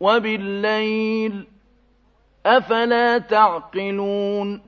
وبالليل أفلا تعقلون